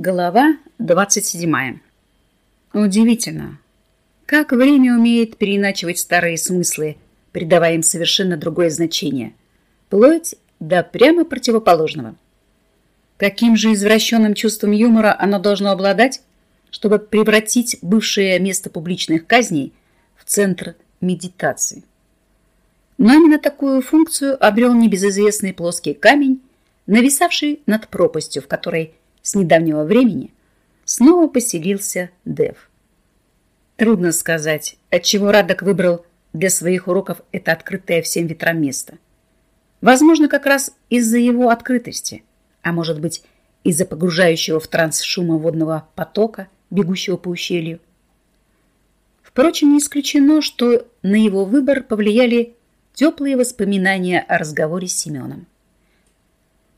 Глава 27. Удивительно, как время умеет переиначивать старые смыслы, придавая им совершенно другое значение, вплоть до прямо противоположного. Каким же извращенным чувством юмора оно должно обладать, чтобы превратить бывшее место публичных казней в центр медитации? Но именно такую функцию обрел небезызвестный плоский камень, нависавший над пропастью, в которой с недавнего времени снова поселился Дев. Трудно сказать, отчего Радок выбрал для своих уроков это открытое всем ветрам место. Возможно, как раз из-за его открытости, а может быть, из-за погружающего в транс шума водного потока, бегущего по ущелью. Впрочем, не исключено, что на его выбор повлияли теплые воспоминания о разговоре с Семеном.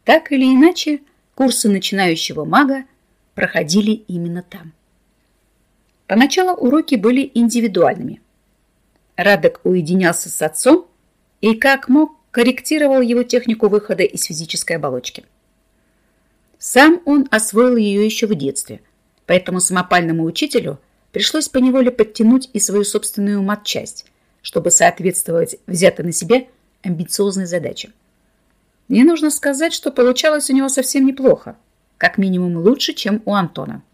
Так или иначе, Курсы начинающего мага проходили именно там. Поначалу уроки были индивидуальными. Радок уединялся с отцом и, как мог, корректировал его технику выхода из физической оболочки. Сам он освоил ее еще в детстве, поэтому самопальному учителю пришлось поневоле подтянуть и свою собственную матчасть, чтобы соответствовать взятой на себя амбициозной задаче. Не нужно сказать, что получалось у него совсем неплохо, как минимум лучше, чем у Антона.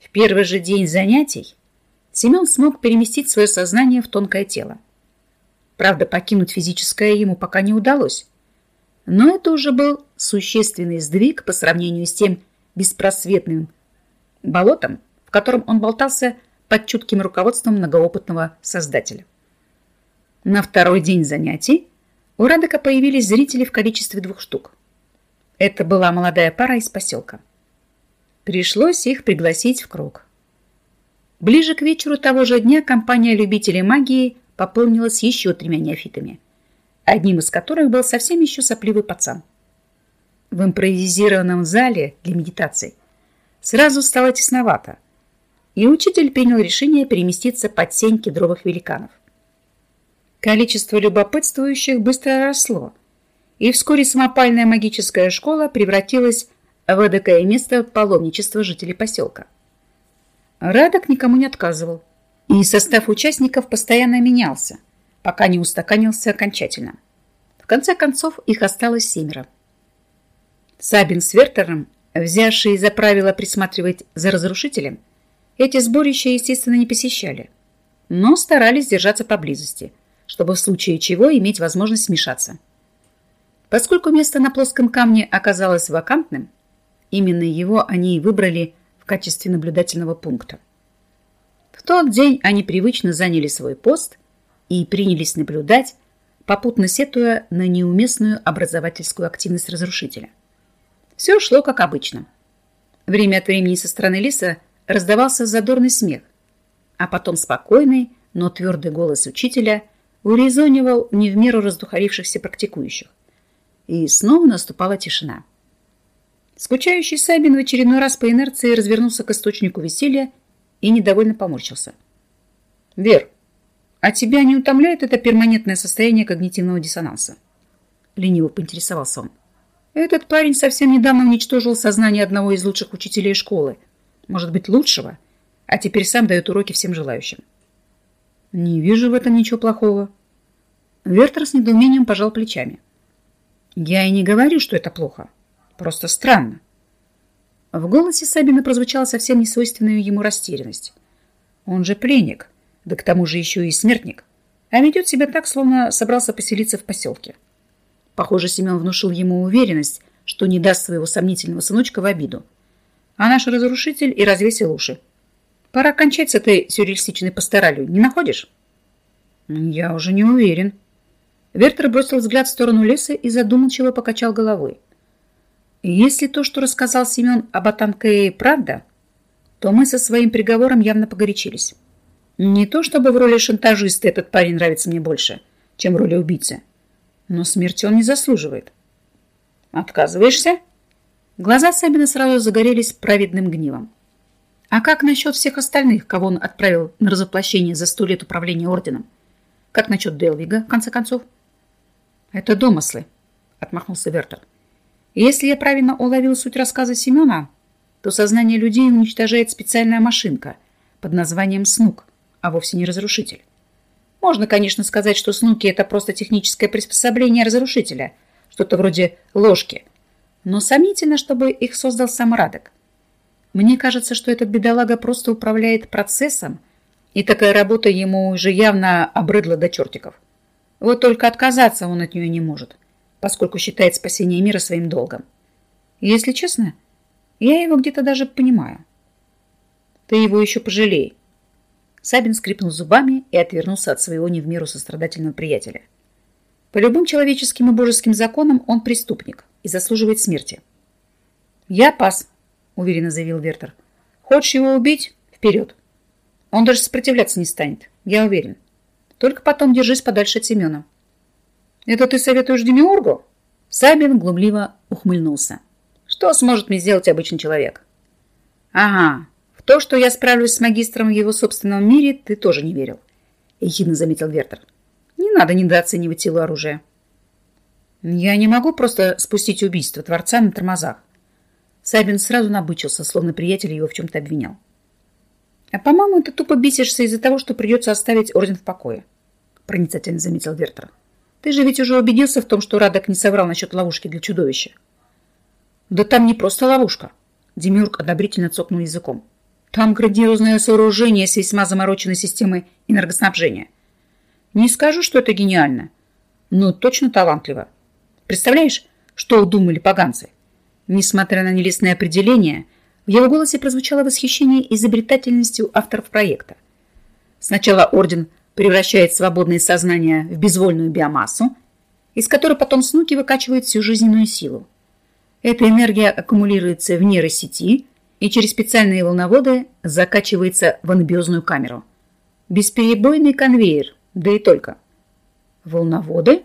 В первый же день занятий Семен смог переместить свое сознание в тонкое тело. Правда, покинуть физическое ему пока не удалось. Но это уже был существенный сдвиг по сравнению с тем беспросветным болотом, в котором он болтался под чутким руководством многоопытного создателя. На второй день занятий у Радека появились зрители в количестве двух штук. Это была молодая пара из поселка. Пришлось их пригласить в круг. Ближе к вечеру того же дня компания любителей магии пополнилась еще тремя неофитами, одним из которых был совсем еще сопливый пацан. В импровизированном зале для медитации сразу стало тесновато, и учитель принял решение переместиться под сень кедровых великанов. Количество любопытствующих быстро росло, и вскоре самопальная магическая школа превратилась в эдакое место паломничества жителей поселка. Радок никому не отказывал, и состав участников постоянно менялся, пока не устаканился окончательно. В конце концов их осталось семеро. Сабин с Вертером, взявшие за правило присматривать за разрушителем, эти сборища, естественно, не посещали, но старались держаться поблизости – чтобы в случае чего иметь возможность смешаться. Поскольку место на плоском камне оказалось вакантным, именно его они и выбрали в качестве наблюдательного пункта. В тот день они привычно заняли свой пост и принялись наблюдать, попутно сетуя на неуместную образовательскую активность разрушителя. Все шло как обычно. Время от времени со стороны леса раздавался задорный смех, а потом спокойный, но твердый голос учителя – урезонивал не в меру раздухарившихся практикующих. И снова наступала тишина. Скучающий Сабин в очередной раз по инерции развернулся к источнику веселья и недовольно поморщился. «Вер, а тебя не утомляет это перманентное состояние когнитивного диссонанса?» Лениво поинтересовался он. «Этот парень совсем недавно уничтожил сознание одного из лучших учителей школы. Может быть, лучшего, а теперь сам дает уроки всем желающим». Не вижу в этом ничего плохого. Вертер с недоумением пожал плечами. Я и не говорю, что это плохо. Просто странно. В голосе Сабина прозвучала совсем несвойственная ему растерянность. Он же пленник, да к тому же еще и смертник, а ведет себя так, словно собрался поселиться в поселке. Похоже, Семен внушил ему уверенность, что не даст своего сомнительного сыночка в обиду. А наш разрушитель и развесил уши. Пора кончать с этой сюрреалистичной пасторалью, не находишь? Я уже не уверен. Вертер бросил взгляд в сторону леса и задумчиво покачал головой. Если то, что рассказал Семен об Атанкее, правда, то мы со своим приговором явно погорячились. Не то чтобы в роли шантажиста этот парень нравится мне больше, чем в роли убийцы, но смерти он не заслуживает. Отказываешься? Глаза Сабина сразу загорелись праведным гневом. А как насчет всех остальных, кого он отправил на разоплощение за сто лет управления орденом? Как насчет Делвига, в конце концов? Это домыслы, отмахнулся Вертер. Если я правильно уловил суть рассказа Семена, то сознание людей уничтожает специальная машинка под названием СНУК, а вовсе не разрушитель. Можно, конечно, сказать, что снуки – это просто техническое приспособление разрушителя, что-то вроде ложки. Но сомнительно, чтобы их создал сам Радок. Мне кажется, что этот бедолага просто управляет процессом, и такая работа ему уже явно обрыдла до чертиков. Вот только отказаться он от нее не может, поскольку считает спасение мира своим долгом. Если честно, я его где-то даже понимаю. Ты его еще пожалей. Сабин скрипнул зубами и отвернулся от своего не в меру сострадательного приятеля. По любым человеческим и божеским законам он преступник и заслуживает смерти. «Я пас», — уверенно заявил Вертер. «Хочешь его убить? Вперед!» Он даже сопротивляться не станет, я уверен. Только потом держись подальше от Семена. Это ты советуешь Демиургу? Сабин глумливо ухмыльнулся. Что сможет мне сделать обычный человек? Ага, в то, что я справлюсь с магистром в его собственном мире, ты тоже не верил. Ехидно заметил Вертер. Не надо недооценивать силу оружия. Я не могу просто спустить убийство Творца на тормозах. Сабин сразу набычился, словно приятель его в чем-то обвинял. А по-моему, ты тупо бесишься из-за того, что придется оставить орден в покое проницательно заметил Вертер. Ты же ведь уже убедился в том, что Радок не соврал насчет ловушки для чудовища. Да там не просто ловушка. Демиург одобрительно цокнул языком. Там грандиозное сооружение с весьма замороченной системой энергоснабжения. Не скажу, что это гениально, но точно талантливо. Представляешь, что удумали поганцы? Несмотря на нелестное определение, в его голосе прозвучало восхищение изобретательностью авторов проекта. Сначала орден превращает свободное сознание в безвольную биомассу, из которой потом снуки выкачивают всю жизненную силу. Эта энергия аккумулируется в нейросети и через специальные волноводы закачивается в анабиозную камеру. Бесперебойный конвейер, да и только. Волноводы?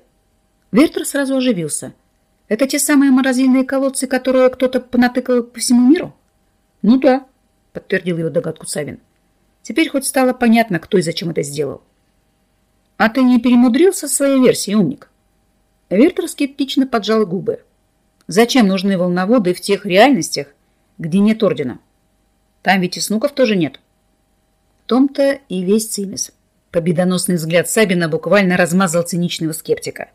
Вертер сразу оживился. Это те самые морозильные колодцы, которые кто-то понатыкал по всему миру? Ну да, подтвердил его догадку Савин. Теперь хоть стало понятно, кто и зачем это сделал. А ты не перемудрился своей версией, умник? Вертер скептично поджал губы. Зачем нужны волноводы в тех реальностях, где нет ордена? Там ведь и снуков тоже нет. В том-то и весь цимис. Победоносный взгляд Сабина буквально размазал циничного скептика.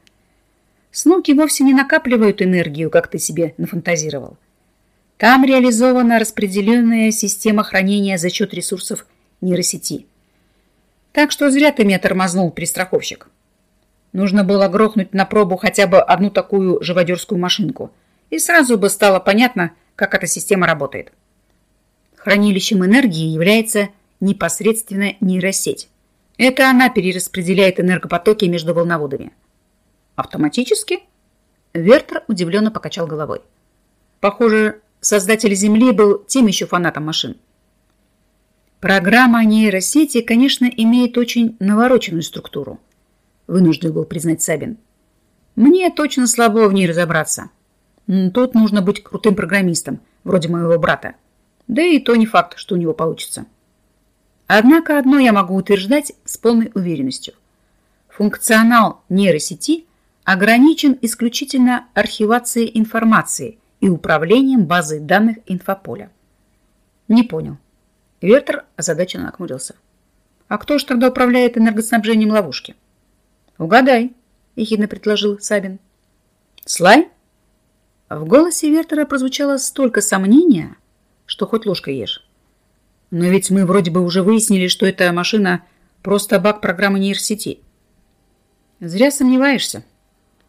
Снуки вовсе не накапливают энергию, как ты себе нафантазировал. Там реализована распределенная система хранения за счет ресурсов нейросети – так что зря ты меня тормознул, пристраховщик. Нужно было грохнуть на пробу хотя бы одну такую живодерскую машинку, и сразу бы стало понятно, как эта система работает. Хранилищем энергии является непосредственно нейросеть. Это она перераспределяет энергопотоки между волноводами. Автоматически? Вертер удивленно покачал головой. Похоже, создатель Земли был тем еще фанатом машин. Программа нейросети, конечно, имеет очень навороченную структуру, вынужден был признать Сабин. Мне точно слабо в ней разобраться. Тут нужно быть крутым программистом, вроде моего брата. Да и то не факт, что у него получится. Однако одно я могу утверждать с полной уверенностью. Функционал нейросети ограничен исключительно архивацией информации и управлением базой данных инфополя. Не понял. Вертер озадаченно нахмурился. «А кто же тогда управляет энергоснабжением ловушки?» «Угадай», — ехидно предложил Сабин. «Слай?» В голосе Вертера прозвучало столько сомнения, что хоть ложкой ешь. «Но ведь мы вроде бы уже выяснили, что эта машина просто баг программы нейросети». «Зря сомневаешься», —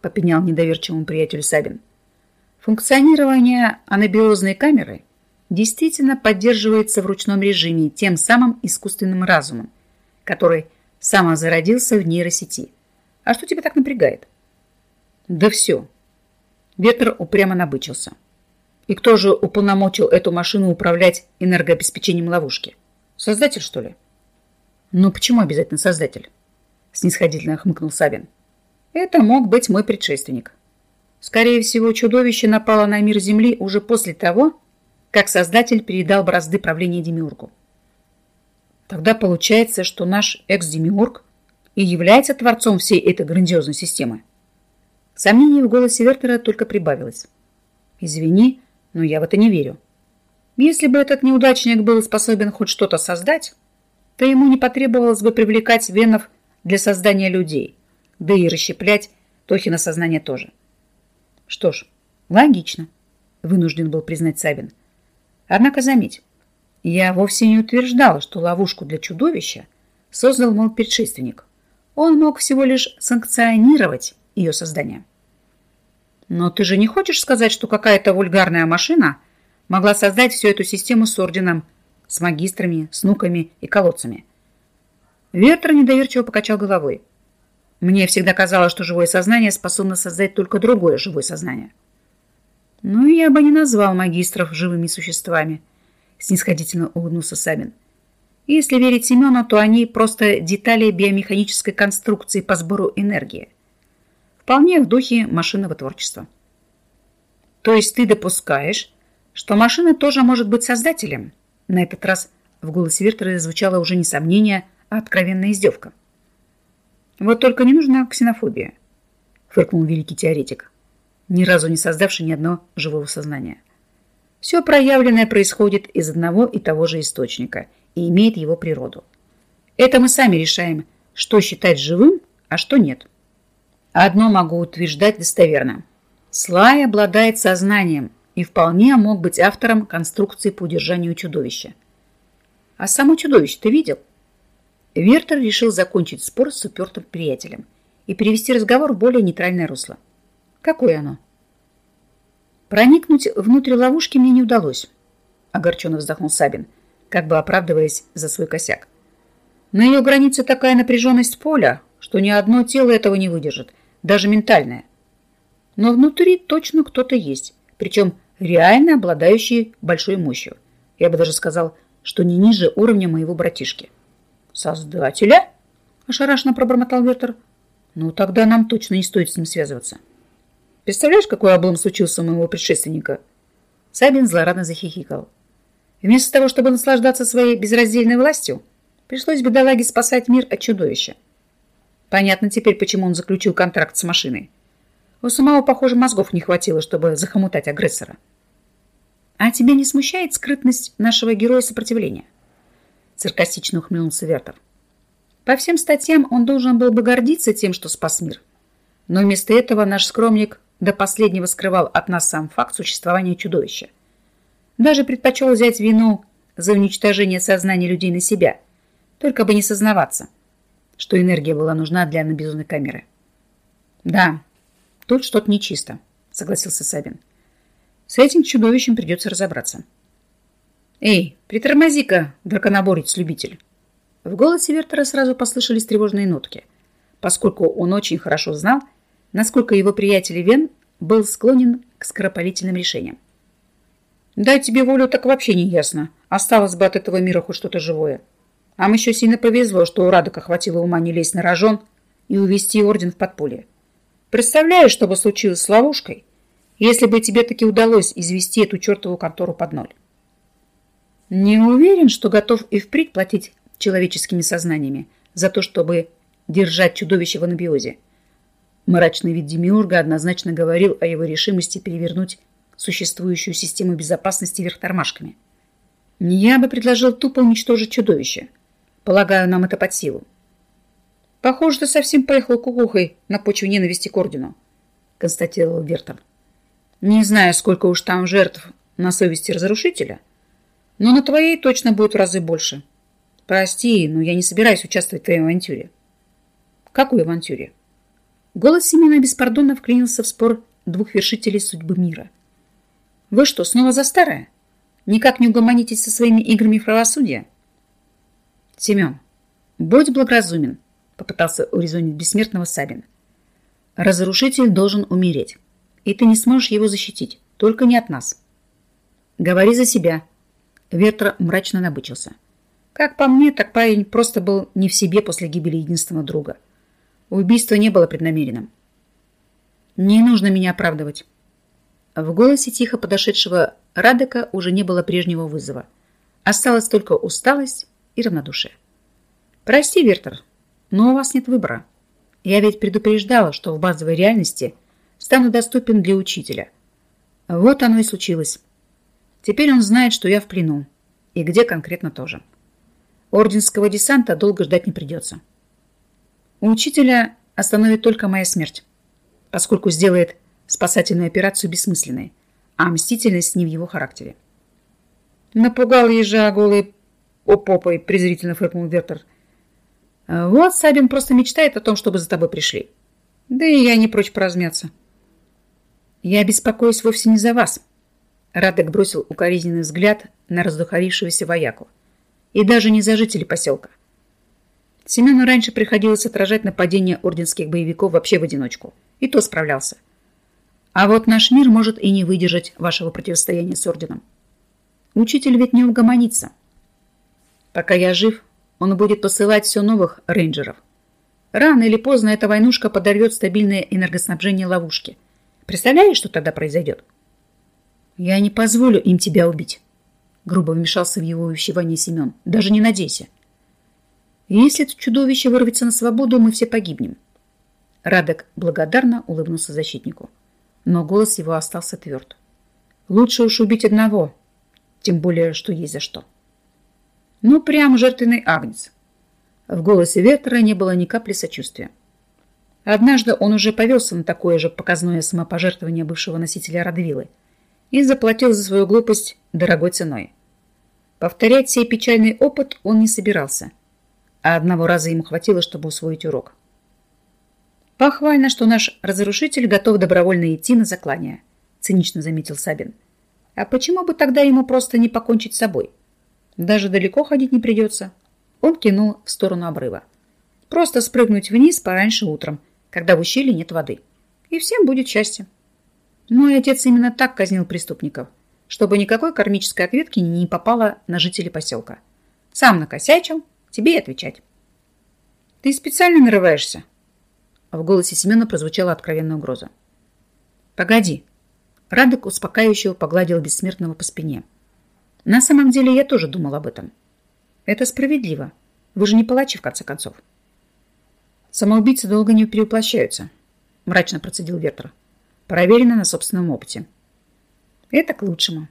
попенял недоверчивому приятелю Сабин. «Функционирование анабиозной камеры — действительно поддерживается в ручном режиме тем самым искусственным разумом, который самозародился в нейросети. А что тебя так напрягает? Да все. Ветер упрямо набычился. И кто же уполномочил эту машину управлять энергообеспечением ловушки? Создатель, что ли? Ну, почему обязательно создатель? Снисходительно хмыкнул Савин. Это мог быть мой предшественник. Скорее всего, чудовище напало на мир Земли уже после того, как создатель передал бразды правления Демиургу. Тогда получается, что наш экс-демиург и является творцом всей этой грандиозной системы. Сомнение в голосе Вертера только прибавилось. «Извини, но я в это не верю». Если бы этот неудачник был способен хоть что-то создать, то ему не потребовалось бы привлекать венов для создания людей, да и расщеплять Тохина сознание тоже. Что ж, логично, вынужден был признать Сабин. Однако заметь, я вовсе не утверждала, что ловушку для чудовища создал мой предшественник. Он мог всего лишь санкционировать ее создание. Но ты же не хочешь сказать, что какая-то вульгарная машина могла создать всю эту систему с орденом, с магистрами, с нуками и колодцами? Вертер недоверчиво покачал головой. Мне всегда казалось, что живое сознание способно создать только другое живое сознание. Ну, я бы не назвал магистров живыми существами, снисходительно улыбнулся Сабин. Если верить Семену, то они просто детали биомеханической конструкции по сбору энергии. Вполне в духе машинного творчества. То есть ты допускаешь, что машина тоже может быть создателем? На этот раз в голосе Вертера звучало уже не сомнение, а откровенная издевка. Вот только не нужна ксенофобия, фыркнул великий теоретик, ни разу не создавший ни одно живого сознания. Все проявленное происходит из одного и того же источника и имеет его природу. Это мы сами решаем, что считать живым, а что нет. Одно могу утверждать достоверно. Слай обладает сознанием и вполне мог быть автором конструкции по удержанию чудовища. А само чудовище ты видел? Вертер решил закончить спор с упертым приятелем и перевести разговор в более нейтральное русло. Какое оно? Проникнуть внутрь ловушки мне не удалось, огорченно вздохнул Сабин, как бы оправдываясь за свой косяк. На ее границе такая напряженность поля, что ни одно тело этого не выдержит – даже ментальная. Но внутри точно кто-то есть, причем реально обладающий большой мощью. Я бы даже сказал, что не ниже уровня моего братишки. «Создателя?» – ошарашенно пробормотал Вертер. «Ну, тогда нам точно не стоит с ним связываться». «Представляешь, какой облом случился у моего предшественника?» Сабин злорадно захихикал. Вместо того, чтобы наслаждаться своей безраздельной властью, пришлось бедолаге спасать мир от чудовища. Понятно теперь, почему он заключил контракт с машиной. У самого, похоже, мозгов не хватило, чтобы захомутать агрессора. А тебя не смущает скрытность нашего героя сопротивления? Саркастично ухмыльнулся Вертер. По всем статьям он должен был бы гордиться тем, что спас мир. Но вместо этого наш скромник до последнего скрывал от нас сам факт существования чудовища. Даже предпочел взять вину за уничтожение сознания людей на себя, только бы не сознаваться – что энергия была нужна для набезумной камеры. «Да, тут что-то нечисто», — согласился Сабин. «С этим чудовищем придется разобраться». «Эй, притормози-ка, драконоборец-любитель!» В голосе Вертера сразу послышались тревожные нотки, поскольку он очень хорошо знал, насколько его приятель Вен был склонен к скоропалительным решениям. «Дай тебе волю, так вообще не ясно. Осталось бы от этого мира хоть что-то живое». Нам еще сильно повезло, что у Радока хватило ума не лезть на рожон и увести орден в подполье. Представляешь, что бы случилось с ловушкой, если бы тебе таки удалось извести эту чертову контору под ноль? Не уверен, что готов и впредь платить человеческими сознаниями за то, чтобы держать чудовище в анабиозе. Мрачный вид Демиурга однозначно говорил о его решимости перевернуть существующую систему безопасности вверх тормашками. Я бы предложил тупо уничтожить чудовище – Полагаю, нам это под силу. Похоже, ты совсем поехал кукухой на почве ненависти к ордену, констатировал Вертон. Не знаю, сколько уж там жертв на совести разрушителя, но на твоей точно будет в разы больше. Прости, но я не собираюсь участвовать в твоей авантюре. Какой авантюре? Голос Семена беспардонно вклинился в спор двух вершителей судьбы мира. Вы что, снова за старое? Никак не угомонитесь со своими играми правосудия? Семен, будь благоразумен, попытался урезонить бессмертного Сабин. Разрушитель должен умереть, и ты не сможешь его защитить, только не от нас. Говори за себя. Ветра мрачно набычился. Как по мне, так парень просто был не в себе после гибели единственного друга. Убийство не было преднамеренным. Не нужно меня оправдывать. В голосе тихо подошедшего Радека уже не было прежнего вызова. Осталась только усталость и равнодушие. «Прости, Вертер, но у вас нет выбора. Я ведь предупреждала, что в базовой реальности стану доступен для учителя. Вот оно и случилось. Теперь он знает, что я в плену. И где конкретно тоже. Орденского десанта долго ждать не придется. У учителя остановит только моя смерть, поскольку сделает спасательную операцию бессмысленной, а мстительность не в его характере. Напугал ежа голой попой, презрительно фыркнул Вертер. Вот Сабин просто мечтает о том, чтобы за тобой пришли. Да и я не прочь поразмяться. Я беспокоюсь вовсе не за вас. Радек бросил укоризненный взгляд на раздухарившегося вояку. И даже не за жителей поселка. Семену раньше приходилось отражать нападения орденских боевиков вообще в одиночку. И то справлялся. А вот наш мир может и не выдержать вашего противостояния с орденом. Учитель ведь не угомонится. Пока я жив, он будет посылать все новых рейнджеров. Рано или поздно эта войнушка подорвет стабильное энергоснабжение ловушки. Представляешь, что тогда произойдет? Я не позволю им тебя убить. Грубо вмешался в его увещевание Семен. Даже не надейся. Если это чудовище вырвется на свободу, мы все погибнем. Радек благодарно улыбнулся защитнику но голос его остался тверд. Лучше уж убить одного, тем более, что есть за что. Ну, прям жертвенный агнец. В голосе Вертера не было ни капли сочувствия. Однажды он уже повелся на такое же показное самопожертвование бывшего носителя Радвилы и заплатил за свою глупость дорогой ценой. Повторять сей печальный опыт он не собирался, а одного раза ему хватило, чтобы усвоить урок. Похвально, что наш разрушитель готов добровольно идти на заклание, цинично заметил Сабин. А почему бы тогда ему просто не покончить с собой? Даже далеко ходить не придется. Он кинул в сторону обрыва. Просто спрыгнуть вниз пораньше утром, когда в ущелье нет воды. И всем будет счастье. Мой отец именно так казнил преступников, чтобы никакой кармической ответки не попало на жителей поселка. Сам накосячил, тебе и отвечать. Ты специально нарываешься, в голосе Семена прозвучала откровенная угроза. «Погоди!» Радок успокаивающего погладил бессмертного по спине. «На самом деле я тоже думал об этом. Это справедливо. Вы же не палачи, в конце концов». «Самоубийцы долго не перевоплощаются», — мрачно процедил Вертер. «Проверено на собственном опыте». «Это к лучшему».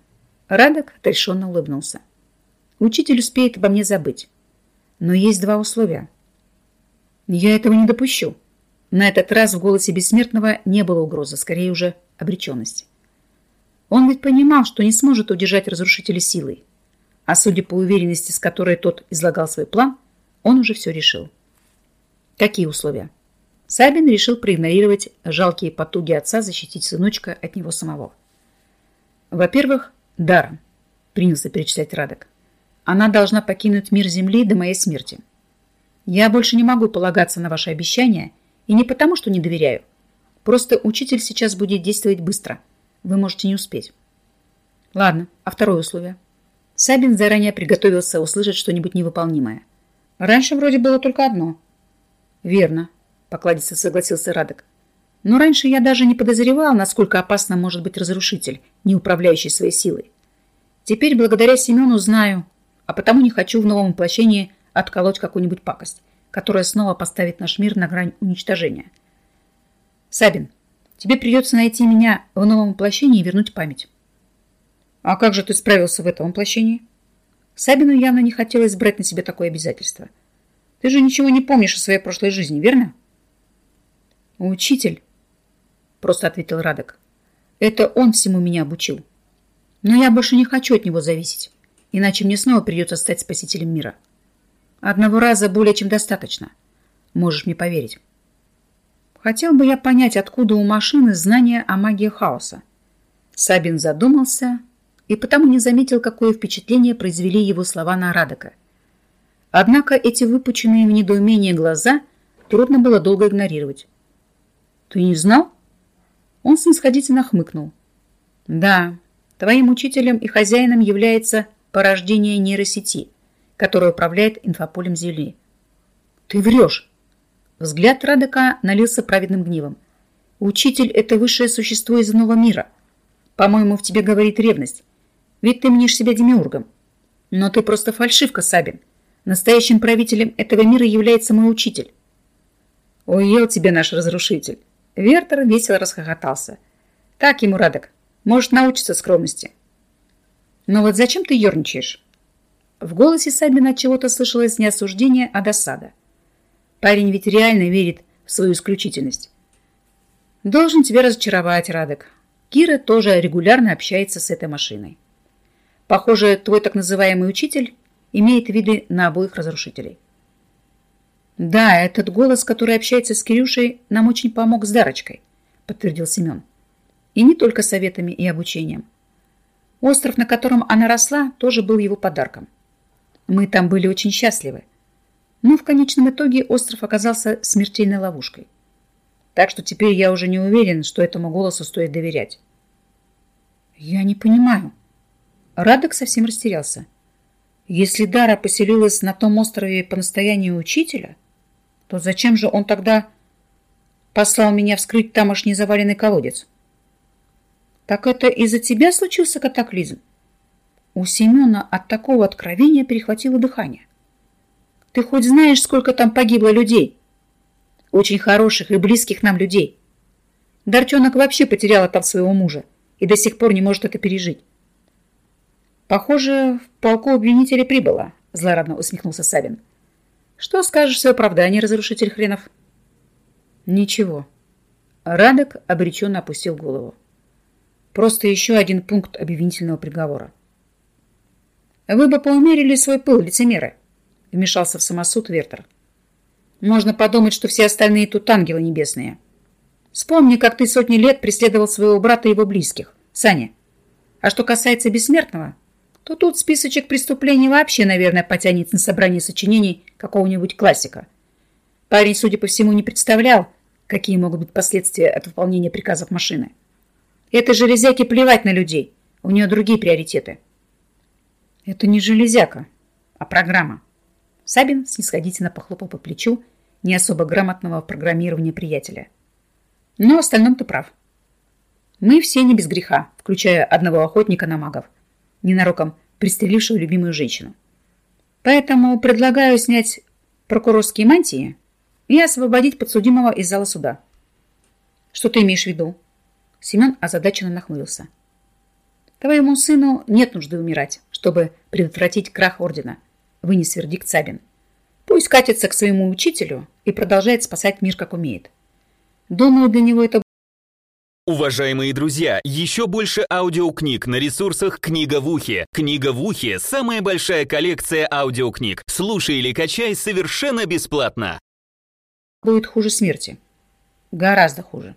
Радок отрешенно улыбнулся. «Учитель успеет обо мне забыть. Но есть два условия». «Я этого не допущу», на этот раз в голосе бессмертного не было угрозы, скорее уже обреченности. Он ведь понимал, что не сможет удержать разрушителя силой. А судя по уверенности, с которой тот излагал свой план, он уже все решил. Какие условия? Сабин решил проигнорировать жалкие потуги отца защитить сыночка от него самого. Во-первых, даром, принялся перечислять Радок. Она должна покинуть мир Земли до моей смерти. Я больше не могу полагаться на ваши обещания – и не потому, что не доверяю. Просто учитель сейчас будет действовать быстро. Вы можете не успеть. Ладно, а второе условие? Сабин заранее приготовился услышать что-нибудь невыполнимое. Раньше вроде было только одно. Верно, покладисто согласился Радок. Но раньше я даже не подозревал, насколько опасно может быть разрушитель, не управляющий своей силой. Теперь благодаря Семену знаю, а потому не хочу в новом воплощении отколоть какую-нибудь пакость которая снова поставит наш мир на грань уничтожения. Сабин, тебе придется найти меня в новом воплощении и вернуть память. А как же ты справился в этом воплощении? Сабину явно не хотелось брать на себя такое обязательство. Ты же ничего не помнишь о своей прошлой жизни, верно? Учитель, просто ответил Радок. Это он всему меня обучил. Но я больше не хочу от него зависеть, иначе мне снова придется стать спасителем мира. Одного раза более чем достаточно. Можешь мне поверить. Хотел бы я понять, откуда у машины знания о магии хаоса. Сабин задумался и потому не заметил, какое впечатление произвели его слова на Радока. Однако эти выпученные в недоумении глаза трудно было долго игнорировать. «Ты не знал?» Он снисходительно хмыкнул. «Да, твоим учителем и хозяином является порождение нейросети который управляет инфополем Земли. Ты врешь. Взгляд Радека налился праведным гневом. Учитель – это высшее существо из иного мира. По-моему, в тебе говорит ревность. Ведь ты мнишь себя демиургом. Но ты просто фальшивка, Сабин. Настоящим правителем этого мира является мой учитель. Уел тебе наш разрушитель. Вертер весело расхохотался. Так ему, Радок, может научиться скромности. Но вот зачем ты ерничаешь? В голосе Сабина от чего-то слышалось не осуждение, а досада. Парень ведь реально верит в свою исключительность. Должен тебя разочаровать, Радек. Кира тоже регулярно общается с этой машиной. Похоже, твой так называемый учитель имеет виды на обоих разрушителей. Да, этот голос, который общается с Кирюшей, нам очень помог с Дарочкой, подтвердил Семен. И не только советами и обучением. Остров, на котором она росла, тоже был его подарком. Мы там были очень счастливы. Но в конечном итоге остров оказался смертельной ловушкой. Так что теперь я уже не уверен, что этому голосу стоит доверять. Я не понимаю. Радок совсем растерялся. Если Дара поселилась на том острове по настоянию учителя, то зачем же он тогда послал меня вскрыть тамошний заваленный колодец? Так это из-за тебя случился катаклизм? У Семена от такого откровения перехватило дыхание. Ты хоть знаешь, сколько там погибло людей? Очень хороших и близких нам людей. Дарчонок вообще потеряла там своего мужа и до сих пор не может это пережить. Похоже, в полку обвинителей прибыло, злорадно усмехнулся Савин. Что скажешь в свое оправдание, разрушитель хренов? Ничего. Радок обреченно опустил голову. Просто еще один пункт обвинительного приговора. Вы бы поумерили свой пыл, лицемеры, вмешался в самосуд Вертер. Можно подумать, что все остальные тут ангелы небесные. Вспомни, как ты сотни лет преследовал своего брата и его близких. Саня. А что касается бессмертного, то тут списочек преступлений вообще, наверное, потянет на собрание сочинений какого-нибудь классика. Парень, судя по всему, не представлял, какие могут быть последствия от выполнения приказов машины. Этой железяке плевать на людей. У нее другие приоритеты. Это не железяка, а программа. Сабин снисходительно похлопал по плечу не особо грамотного в программировании приятеля. Но в остальном ты прав. Мы все не без греха, включая одного охотника на магов, ненароком пристрелившего любимую женщину. Поэтому предлагаю снять прокурорские мантии и освободить подсудимого из зала суда. Что ты имеешь в виду? Семен озадаченно нахмурился. Твоему сыну нет нужды умирать, чтобы предотвратить крах ордена – вынес вердикт Сабин. Пусть катится к своему учителю и продолжает спасать мир, как умеет. Думаю, для него это... Уважаемые друзья, еще больше аудиокниг на ресурсах «Книга в ухе». «Книга в ухе» — самая большая коллекция аудиокниг. Слушай или качай совершенно бесплатно. Будет хуже смерти. Гораздо хуже.